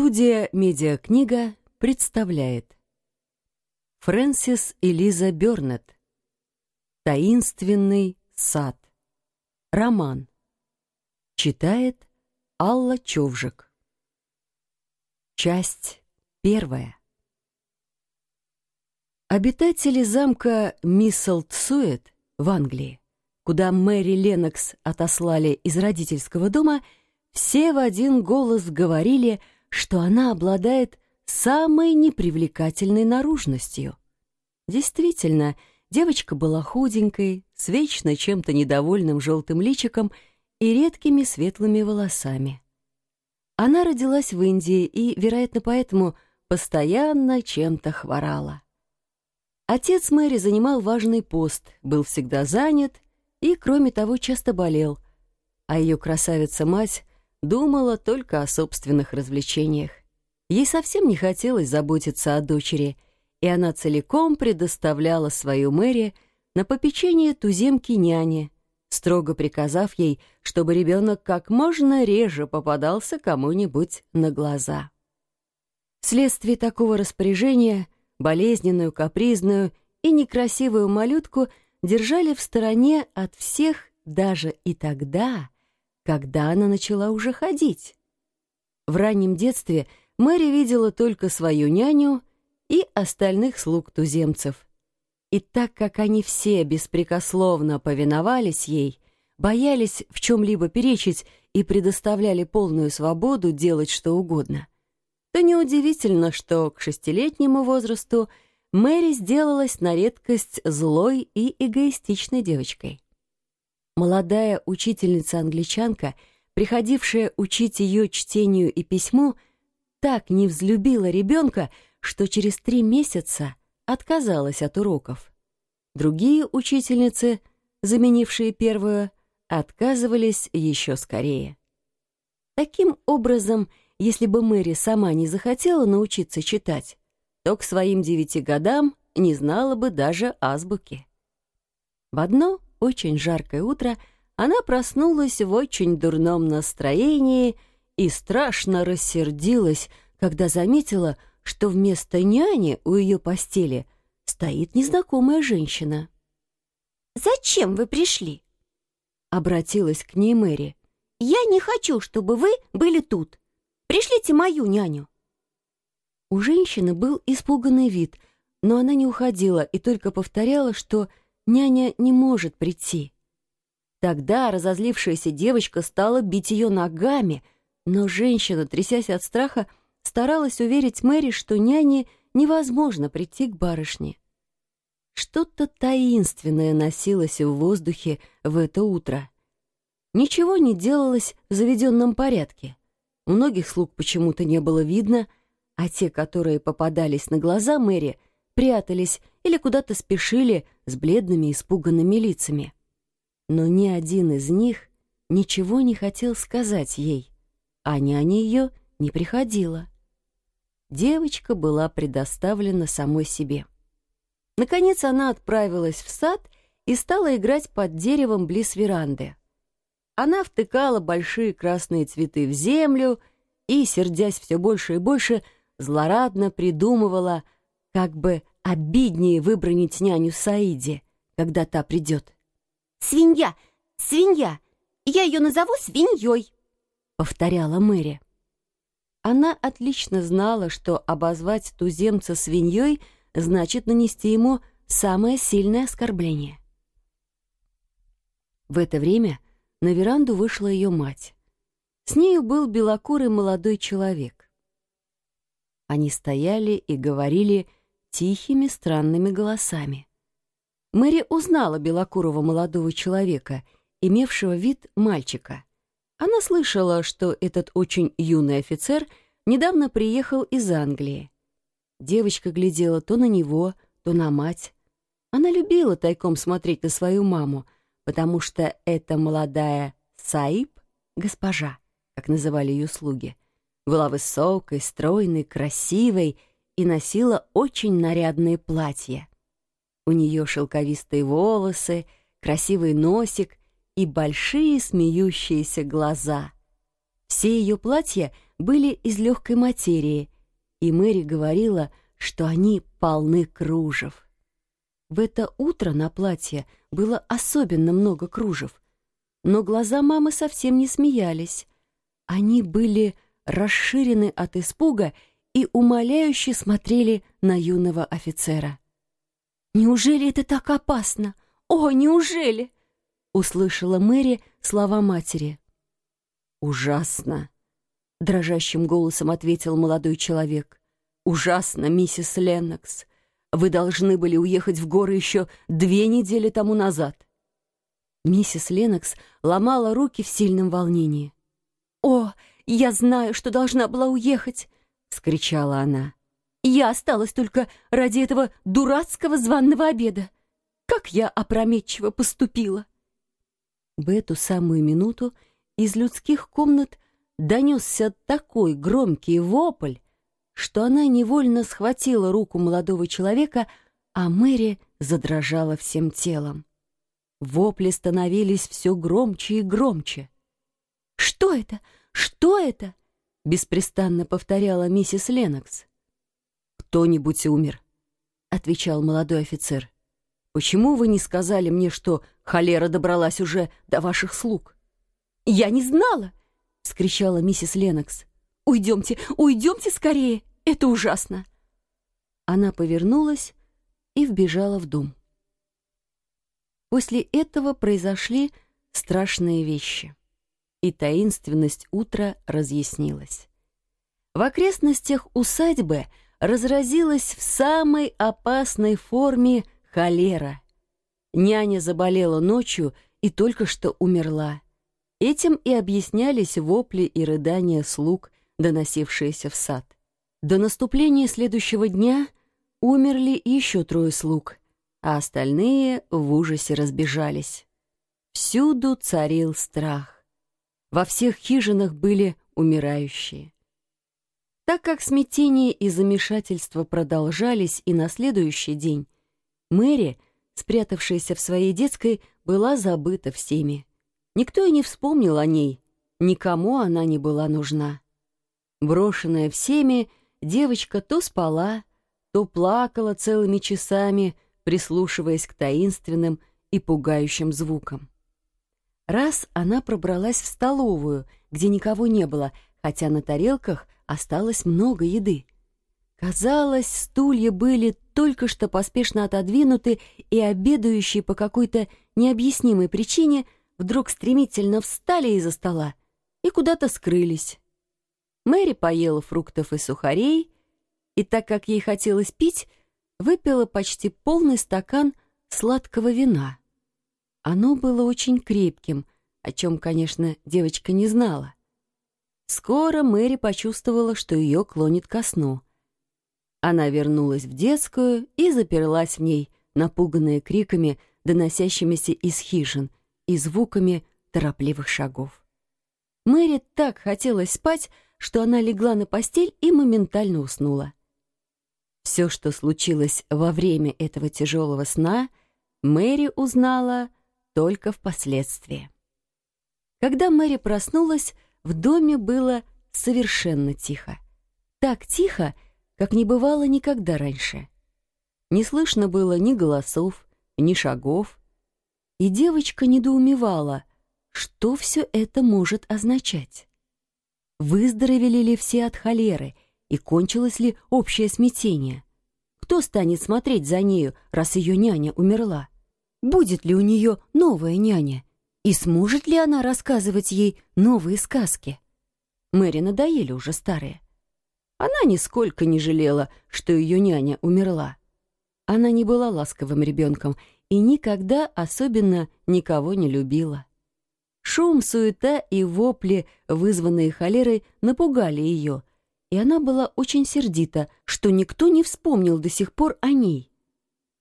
Студия «Медиакнига» представляет. Фрэнсис Элиза Бёрнетт «Таинственный сад» Роман. Читает Алла Човжик. Часть первая. Обитатели замка Мисселтсуэт в Англии, куда Мэри Ленокс отослали из родительского дома, все в один голос говорили – что она обладает самой непривлекательной наружностью. Действительно, девочка была худенькой, с вечно чем-то недовольным желтым личиком и редкими светлыми волосами. Она родилась в Индии и, вероятно, поэтому постоянно чем-то хворала. Отец Мэри занимал важный пост, был всегда занят и, кроме того, часто болел, а ее красавица-мать думала только о собственных развлечениях. Ей совсем не хотелось заботиться о дочери, и она целиком предоставляла свою Мэри на попечение туземки няни, строго приказав ей, чтобы ребенок как можно реже попадался кому-нибудь на глаза. Вследствие такого распоряжения болезненную, капризную и некрасивую малютку держали в стороне от всех даже и тогда, когда она начала уже ходить. В раннем детстве Мэри видела только свою няню и остальных слуг туземцев. И так как они все беспрекословно повиновались ей, боялись в чем-либо перечить и предоставляли полную свободу делать что угодно, то неудивительно, что к шестилетнему возрасту Мэри сделалась на редкость злой и эгоистичной девочкой. Молодая учительница-англичанка, приходившая учить ее чтению и письму, так не взлюбила ребенка, что через три месяца отказалась от уроков. Другие учительницы, заменившие первую, отказывались еще скорее. Таким образом, если бы Мэри сама не захотела научиться читать, то к своим девяти годам не знала бы даже азбуки. В одно очень жаркое утро она проснулась в очень дурном настроении и страшно рассердилась, когда заметила, что вместо няни у ее постели стоит незнакомая женщина. «Зачем вы пришли?» — обратилась к ней Мэри. «Я не хочу, чтобы вы были тут. Пришлите мою няню». У женщины был испуганный вид, но она не уходила и только повторяла, что няня не может прийти. Тогда разозлившаяся девочка стала бить ее ногами, но женщина, трясясь от страха, старалась уверить Мэри, что няне невозможно прийти к барышне. Что-то таинственное носилось в воздухе в это утро. Ничего не делалось в заведенном порядке. Многих слуг почему-то не было видно, а те, которые попадались на глаза Мэри, прятались или куда-то спешили с бледными испуганными лицами. Но ни один из них ничего не хотел сказать ей, а няня ее не приходила. Девочка была предоставлена самой себе. Наконец она отправилась в сад и стала играть под деревом близ веранды. Она втыкала большие красные цветы в землю и, сердясь все больше и больше, злорадно придумывала, как бы обиднее выбронить няню Саиди, когда та придет. «Свинья! Свинья! Я ее назову свиньей!» — повторяла Мэри. Она отлично знала, что обозвать туземца свиньей значит нанести ему самое сильное оскорбление. В это время на веранду вышла ее мать. С нею был белокурый молодой человек. Они стояли и говорили тихими странными голосами. Мэри узнала белокурого молодого человека, имевшего вид мальчика. Она слышала, что этот очень юный офицер недавно приехал из Англии. Девочка глядела то на него, то на мать. Она любила тайком смотреть на свою маму, потому что эта молодая Саиб, госпожа, как называли ее слуги, была высокой, стройной, красивой и носила очень нарядные платья. У нее шелковистые волосы, красивый носик и большие смеющиеся глаза. Все ее платья были из легкой материи, и Мэри говорила, что они полны кружев. В это утро на платье было особенно много кружев, но глаза мамы совсем не смеялись. Они были расширены от испуга и умоляюще смотрели на юного офицера. «Неужели это так опасно? О, неужели?» — услышала Мэри слова матери. «Ужасно!» — дрожащим голосом ответил молодой человек. «Ужасно, миссис Леннокс. Вы должны были уехать в горы еще две недели тому назад». Миссис Леннокс ломала руки в сильном волнении. «О, я знаю, что должна была уехать!» — скричала она. «Я осталась только ради этого дурацкого званного обеда. Как я опрометчиво поступила!» В эту самую минуту из людских комнат донесся такой громкий вопль, что она невольно схватила руку молодого человека, а Мэри задрожала всем телом. Вопли становились все громче и громче. «Что это? Что это?» — беспрестанно повторяла миссис Ленокс. «Кто-нибудь умер», — отвечал молодой офицер. «Почему вы не сказали мне, что холера добралась уже до ваших слуг?» «Я не знала!» — скричала миссис Ленокс. «Уйдемте, уйдемте скорее! Это ужасно!» Она повернулась и вбежала в дом. После этого произошли страшные вещи, и таинственность утра разъяснилась. В окрестностях усадьбы разразилась в самой опасной форме холера. Няня заболела ночью и только что умерла. Этим и объяснялись вопли и рыдания слуг, доносившиеся в сад. До наступления следующего дня умерли еще трое слуг, а остальные в ужасе разбежались. Всюду царил страх. Во всех хижинах были умирающие. Так как смятение и замешательство продолжались и на следующий день, Мэри, спрятавшаяся в своей детской, была забыта всеми. Никто и не вспомнил о ней, никому она не была нужна. Брошенная всеми, девочка то спала, то плакала целыми часами, прислушиваясь к таинственным и пугающим звукам. Раз она пробралась в столовую, где никого не было, хотя на тарелках осталось много еды. Казалось, стулья были только что поспешно отодвинуты, и обедающие по какой-то необъяснимой причине вдруг стремительно встали из-за стола и куда-то скрылись. Мэри поела фруктов и сухарей, и так как ей хотелось пить, выпила почти полный стакан сладкого вина. Оно было очень крепким, о чем, конечно, девочка не знала. Скоро Мэри почувствовала, что ее клонит ко сну. Она вернулась в детскую и заперлась в ней, напуганная криками, доносящимися из хижин, и звуками торопливых шагов. Мэри так хотелось спать, что она легла на постель и моментально уснула. Все, что случилось во время этого тяжелого сна, Мэри узнала только впоследствии. Когда Мэри проснулась, в доме было совершенно тихо. Так тихо, как не бывало никогда раньше. Не слышно было ни голосов, ни шагов. И девочка недоумевала, что все это может означать. Выздоровели ли все от холеры — и кончилось ли общее смятение? Кто станет смотреть за нею, раз ее няня умерла? Будет ли у нее новая няня? И сможет ли она рассказывать ей новые сказки? Мэри надоели уже старые. Она нисколько не жалела, что ее няня умерла. Она не была ласковым ребенком и никогда особенно никого не любила. Шум, суета и вопли, вызванные холерой, напугали ее, и она была очень сердита, что никто не вспомнил до сих пор о ней.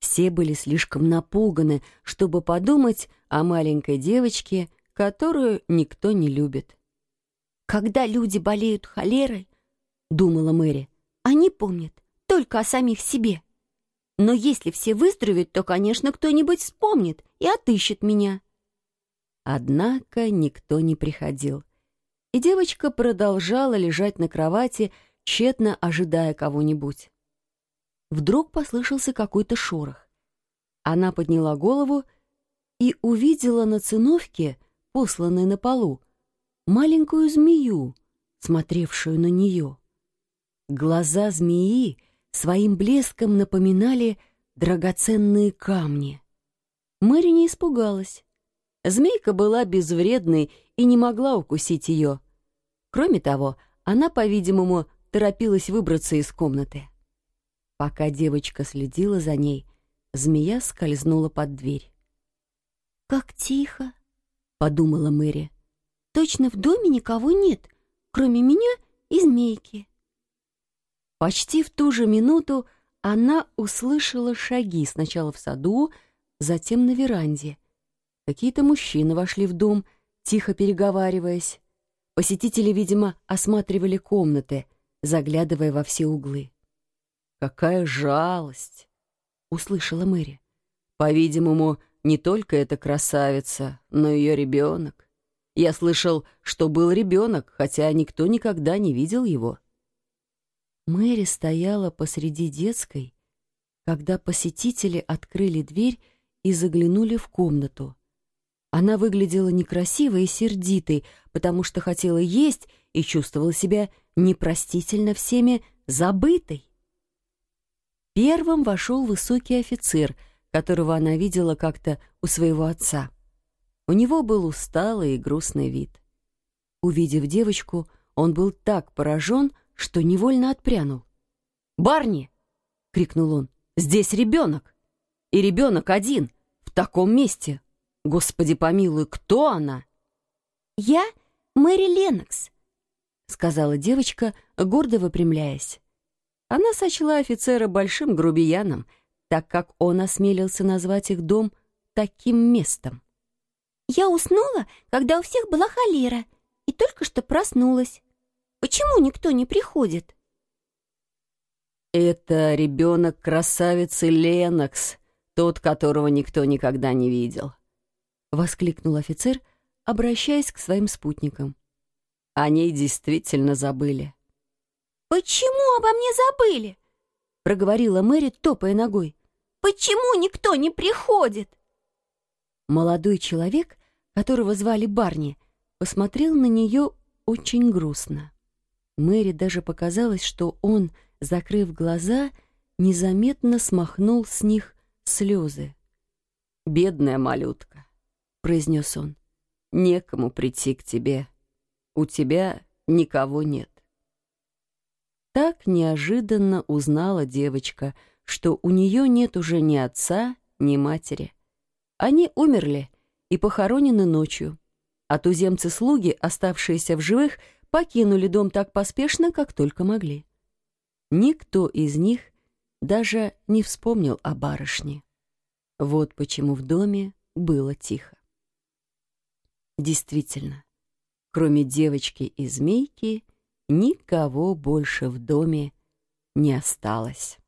Все были слишком напуганы, чтобы подумать о маленькой девочке, которую никто не любит. «Когда люди болеют холерой, — думала Мэри, — они помнят только о самих себе. Но если все выздоровеют, то, конечно, кто-нибудь вспомнит и отыщет меня». Однако никто не приходил. и девочка продолжала лежать на кровати, тщетно ожидая кого-нибудь. Вдруг послышался какой-то шорох. Она подняла голову и увидела на циновке, посланной на полу, маленькую змею, смотревшую на нее. Глаза змеи своим блеском напоминали драгоценные камни. Мэри не испугалась. Змейка была безвредной и не могла укусить ее. Кроме того, она, по-видимому, торопилась выбраться из комнаты. Пока девочка следила за ней, змея скользнула под дверь. «Как тихо!» — подумала Мэри. «Точно в доме никого нет, кроме меня и змейки». Почти в ту же минуту она услышала шаги сначала в саду, затем на веранде. Какие-то мужчины вошли в дом, тихо переговариваясь. Посетители, видимо, осматривали комнаты, заглядывая во все углы. «Какая жалость!» — услышала Мэри. «По-видимому, не только эта красавица, но ее ребенок. Я слышал, что был ребенок, хотя никто никогда не видел его». Мэри стояла посреди детской, когда посетители открыли дверь и заглянули в комнату. Она выглядела некрасивой и сердитой, потому что хотела есть и чувствовала себя непростительно всеми забытой. Первым вошел высокий офицер, которого она видела как-то у своего отца. У него был усталый и грустный вид. Увидев девочку, он был так поражен, что невольно отпрянул. «Барни!» — крикнул он. «Здесь ребенок! И ребенок один, в таком месте! Господи помилуй, кто она?» «Я Мэри Ленокс», — сказала девочка, гордо выпрямляясь. Она сочла офицера большим грубияном, так как он осмелился назвать их дом таким местом. «Я уснула, когда у всех была холера, и только что проснулась. Почему никто не приходит?» «Это ребенок красавицы Ленокс, тот, которого никто никогда не видел», — воскликнул офицер, обращаясь к своим спутникам. Они действительно забыли. «Почему обо мне забыли?» — проговорила Мэри, топая ногой. «Почему никто не приходит?» Молодой человек, которого звали Барни, посмотрел на нее очень грустно. Мэри даже показалось, что он, закрыв глаза, незаметно смахнул с них слезы. «Бедная малютка», — произнес он, — «некому прийти к тебе. У тебя никого нет». Так неожиданно узнала девочка, что у нее нет уже ни отца, ни матери. Они умерли и похоронены ночью, а туземцы-слуги, оставшиеся в живых, — покинули дом так поспешно, как только могли. Никто из них даже не вспомнил о барышне. Вот почему в доме было тихо. Действительно, кроме девочки и змейки, никого больше в доме не осталось.